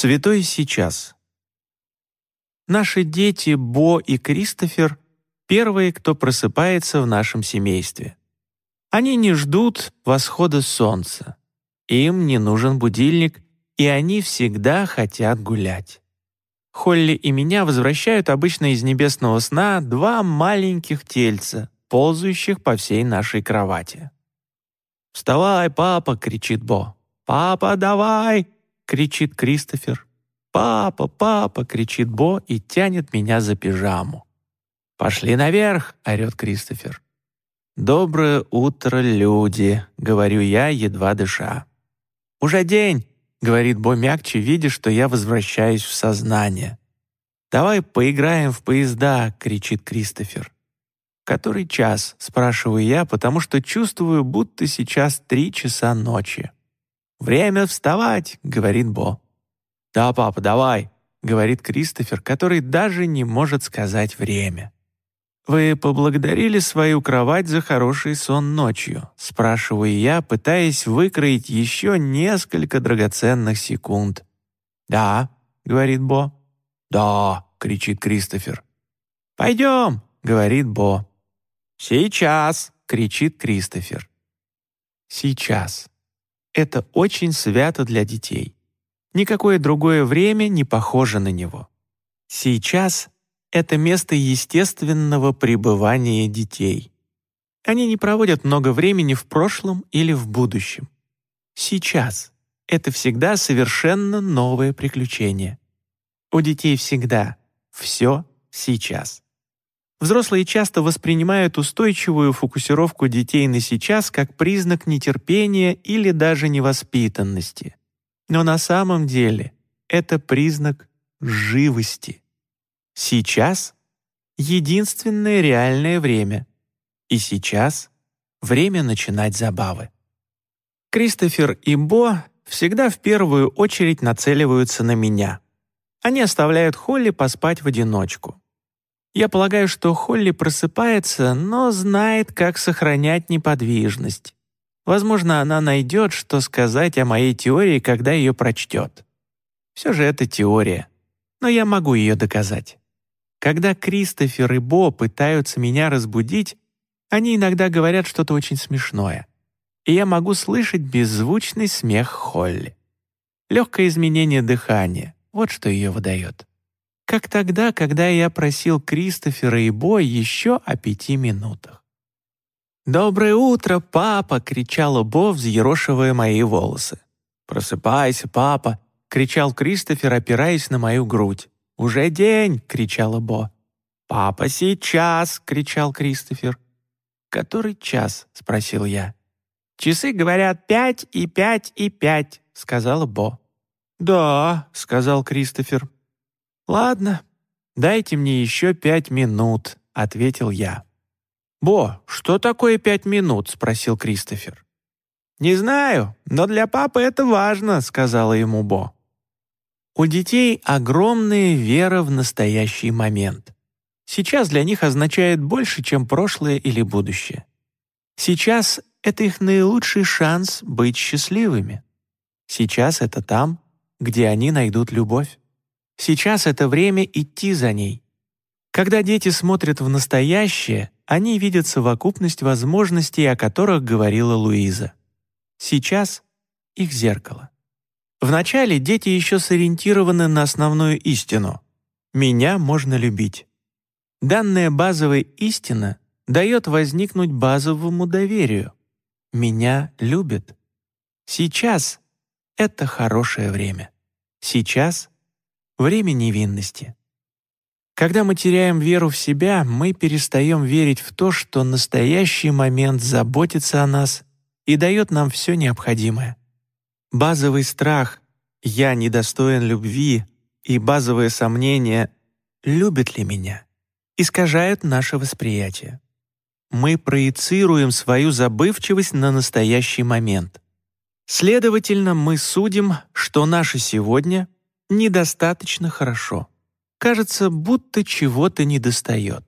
Святой сейчас. Наши дети Бо и Кристофер — первые, кто просыпается в нашем семействе. Они не ждут восхода солнца. Им не нужен будильник, и они всегда хотят гулять. Холли и меня возвращают обычно из небесного сна два маленьких тельца, ползающих по всей нашей кровати. «Вставай, папа!» — кричит Бо. «Папа, давай!» — кричит Кристофер. «Папа, папа!» — кричит Бо и тянет меня за пижаму. «Пошли наверх!» — орёт Кристофер. «Доброе утро, люди!» — говорю я, едва дыша. «Уже день!» — говорит Бо мягче, видя, что я возвращаюсь в сознание. «Давай поиграем в поезда!» — кричит Кристофер. «Который час?» — спрашиваю я, потому что чувствую, будто сейчас три часа ночи. «Время вставать!» — говорит Бо. «Да, папа, давай!» — говорит Кристофер, который даже не может сказать время. «Вы поблагодарили свою кровать за хороший сон ночью?» — спрашиваю я, пытаясь выкроить еще несколько драгоценных секунд. «Да», — говорит Бо. «Да», — кричит Кристофер. «Пойдем», — говорит Бо. «Сейчас!» — кричит Кристофер. «Сейчас». Это очень свято для детей. Никакое другое время не похоже на него. Сейчас — это место естественного пребывания детей. Они не проводят много времени в прошлом или в будущем. Сейчас — это всегда совершенно новое приключение. У детей всегда все сейчас. Взрослые часто воспринимают устойчивую фокусировку детей на сейчас как признак нетерпения или даже невоспитанности. Но на самом деле это признак живости. Сейчас — единственное реальное время. И сейчас — время начинать забавы. Кристофер и Бо всегда в первую очередь нацеливаются на меня. Они оставляют Холли поспать в одиночку. Я полагаю, что Холли просыпается, но знает, как сохранять неподвижность. Возможно, она найдет, что сказать о моей теории, когда ее прочтет. Все же это теория, но я могу ее доказать. Когда Кристофер и Бо пытаются меня разбудить, они иногда говорят что-то очень смешное, и я могу слышать беззвучный смех Холли. Легкое изменение дыхания — вот что ее выдает как тогда, когда я просил Кристофера и Бо еще о пяти минутах. «Доброе утро, папа!» — кричала Бо, взъерошивая мои волосы. «Просыпайся, папа!» — кричал Кристофер, опираясь на мою грудь. «Уже день!» — кричала Бо. «Папа, сейчас!» — кричал Кристофер. «Который час?» — спросил я. «Часы говорят пять и пять и пять», — сказала Бо. «Да», — сказал Кристофер. «Ладно, дайте мне еще пять минут», — ответил я. «Бо, что такое пять минут?» — спросил Кристофер. «Не знаю, но для папы это важно», — сказала ему Бо. У детей огромная вера в настоящий момент. Сейчас для них означает больше, чем прошлое или будущее. Сейчас — это их наилучший шанс быть счастливыми. Сейчас это там, где они найдут любовь. Сейчас это время идти за ней. Когда дети смотрят в настоящее, они видят совокупность возможностей, о которых говорила Луиза. Сейчас — их зеркало. Вначале дети еще сориентированы на основную истину. «Меня можно любить». Данная базовая истина дает возникнуть базовому доверию. «Меня любят». Сейчас — это хорошее время. Сейчас время невинности. Когда мы теряем веру в себя, мы перестаем верить в то, что настоящий момент заботится о нас и дает нам все необходимое. Базовый страх «я недостоин любви» и базовое сомнение «любит ли меня» искажают наше восприятие. Мы проецируем свою забывчивость на настоящий момент. Следовательно, мы судим, что наше сегодня — недостаточно хорошо. Кажется, будто чего-то недостает.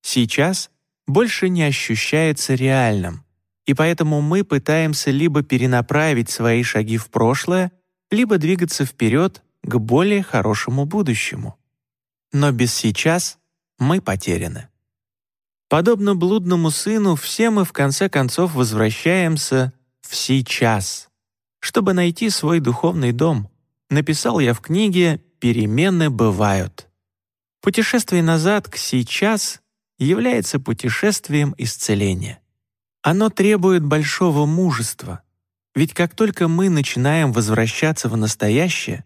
Сейчас больше не ощущается реальным, и поэтому мы пытаемся либо перенаправить свои шаги в прошлое, либо двигаться вперед, к более хорошему будущему. Но без сейчас мы потеряны. Подобно блудному сыну, все мы в конце концов возвращаемся в сейчас, чтобы найти свой духовный дом. Написал я в книге «Перемены бывают». Путешествие назад к сейчас является путешествием исцеления. Оно требует большого мужества, ведь как только мы начинаем возвращаться в настоящее,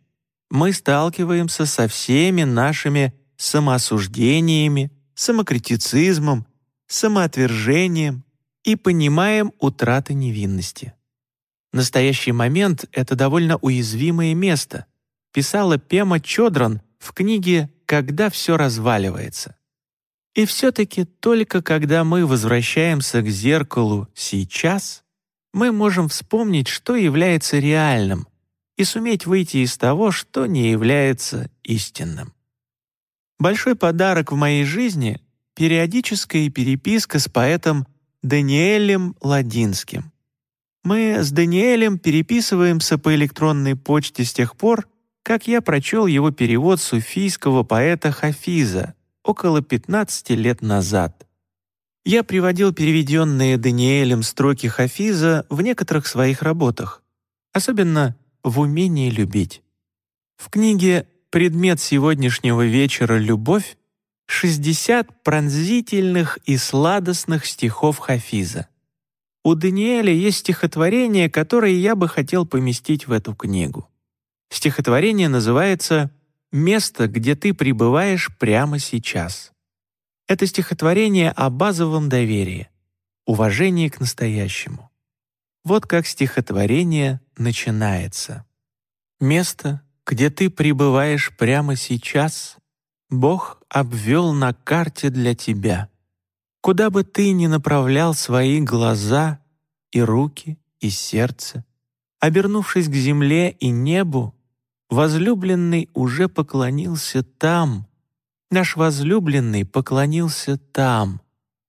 мы сталкиваемся со всеми нашими самоосуждениями, самокритицизмом, самоотвержением и понимаем утраты невинности. Настоящий момент — это довольно уязвимое место, писала Пема Чодран в книге «Когда все разваливается». И все-таки только когда мы возвращаемся к зеркалу сейчас, мы можем вспомнить, что является реальным, и суметь выйти из того, что не является истинным. Большой подарок в моей жизни — периодическая переписка с поэтом Даниэлем Ладинским. Мы с Даниэлем переписываемся по электронной почте с тех пор, как я прочел его перевод суфийского поэта Хафиза около 15 лет назад. Я приводил переведенные Даниэлем строки Хафиза в некоторых своих работах, особенно в умении любить. В книге предмет сегодняшнего вечера «Любовь» 60 пронзительных и сладостных стихов Хафиза. У Даниэля есть стихотворение, которое я бы хотел поместить в эту книгу. Стихотворение называется «Место, где ты пребываешь прямо сейчас». Это стихотворение о базовом доверии, уважении к настоящему. Вот как стихотворение начинается. «Место, где ты пребываешь прямо сейчас, Бог обвел на карте для тебя. Куда бы ты ни направлял свои глаза и руки, и сердце, обернувшись к земле и небу, возлюбленный уже поклонился там, наш возлюбленный поклонился там,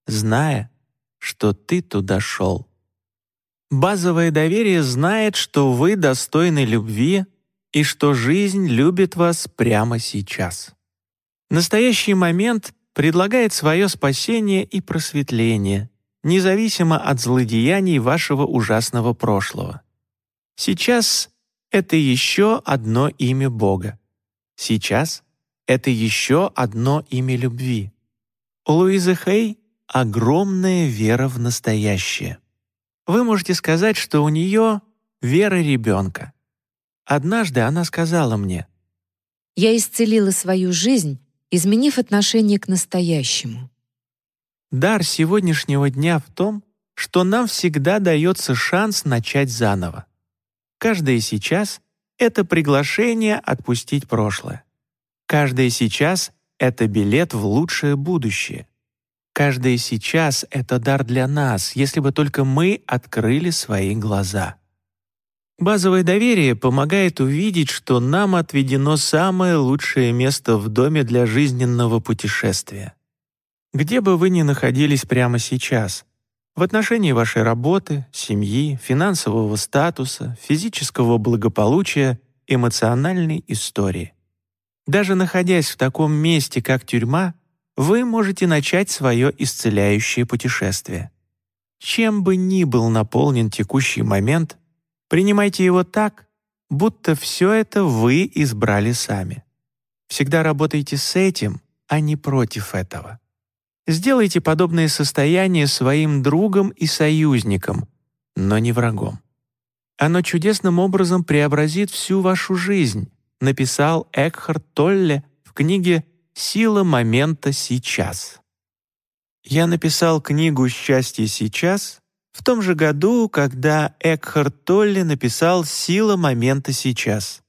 зная, что ты туда шел. Базовое доверие знает, что вы достойны любви и что жизнь любит вас прямо сейчас. Настоящий момент предлагает свое спасение и просветление, независимо от злодеяний вашего ужасного прошлого. Сейчас это еще одно имя Бога. Сейчас это еще одно имя любви. У Луизы Хей огромная вера в настоящее. Вы можете сказать, что у нее вера ребенка. Однажды она сказала мне, «Я исцелила свою жизнь, изменив отношение к настоящему». Дар сегодняшнего дня в том, что нам всегда дается шанс начать заново. Каждое сейчас — это приглашение отпустить прошлое. Каждое сейчас — это билет в лучшее будущее. Каждое сейчас — это дар для нас, если бы только мы открыли свои глаза. Базовое доверие помогает увидеть, что нам отведено самое лучшее место в доме для жизненного путешествия. Где бы вы ни находились прямо сейчас, в отношении вашей работы, семьи, финансового статуса, физического благополучия, эмоциональной истории. Даже находясь в таком месте, как тюрьма, вы можете начать свое исцеляющее путешествие. Чем бы ни был наполнен текущий момент, Принимайте его так, будто все это вы избрали сами. Всегда работайте с этим, а не против этого. Сделайте подобное состояние своим другом и союзником, но не врагом. Оно чудесным образом преобразит всю вашу жизнь, написал Экхард Толле в книге «Сила момента сейчас». Я написал книгу «Счастье сейчас» в том же году, когда Экхард Толли написал «Сила момента сейчас».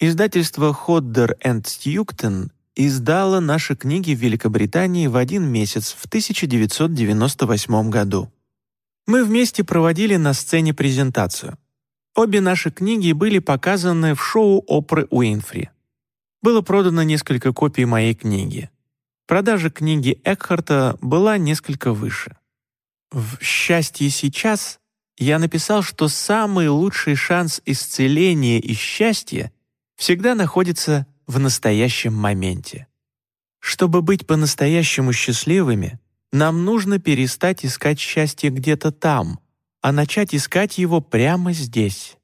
Издательство Ходдер энд Стьюктон издало наши книги в Великобритании в один месяц в 1998 году. Мы вместе проводили на сцене презентацию. Обе наши книги были показаны в шоу Опры Уинфри. Было продано несколько копий моей книги. Продажа книги Экхарта была несколько выше. В «Счастье сейчас» я написал, что самый лучший шанс исцеления и счастья всегда находится в настоящем моменте. Чтобы быть по-настоящему счастливыми, нам нужно перестать искать счастье где-то там, а начать искать его прямо здесь.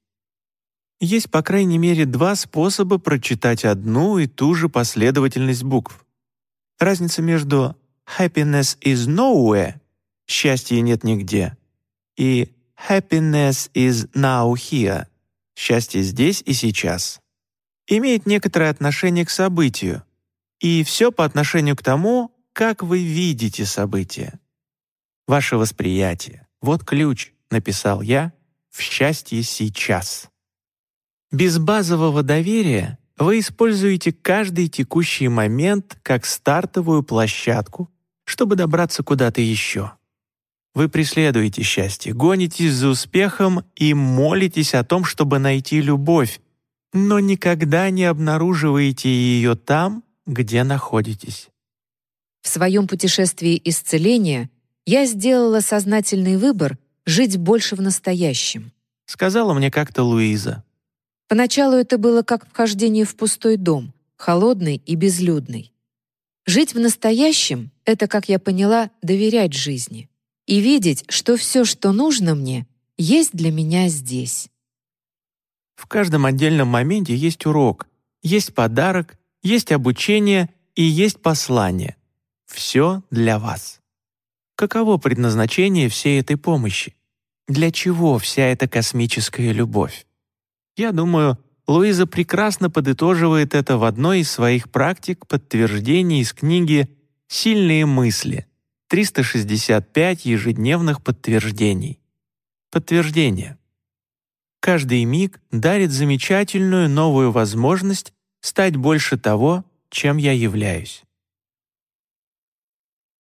Есть, по крайней мере, два способа прочитать одну и ту же последовательность букв. Разница между «happiness is nowhere» — «счастья нет нигде» и «happiness is now here» — «счастье здесь и сейчас» имеет некоторое отношение к событию, и все по отношению к тому, как вы видите событие. Ваше восприятие — вот ключ, написал я, в счастье сейчас. Без базового доверия вы используете каждый текущий момент как стартовую площадку, чтобы добраться куда-то еще. Вы преследуете счастье, гонитесь за успехом и молитесь о том, чтобы найти любовь, но никогда не обнаруживаете ее там, где находитесь. В своем путешествии исцеления я сделала сознательный выбор жить больше в настоящем. Сказала мне как-то Луиза. Поначалу это было как вхождение в пустой дом, холодный и безлюдный. Жить в настоящем — это, как я поняла, доверять жизни и видеть, что все, что нужно мне, есть для меня здесь. В каждом отдельном моменте есть урок, есть подарок, есть обучение и есть послание. Все для вас. Каково предназначение всей этой помощи? Для чего вся эта космическая любовь? Я думаю, Луиза прекрасно подытоживает это в одной из своих практик подтверждений из книги «Сильные мысли» 365 ежедневных подтверждений. Подтверждение. Каждый миг дарит замечательную новую возможность стать больше того, чем я являюсь.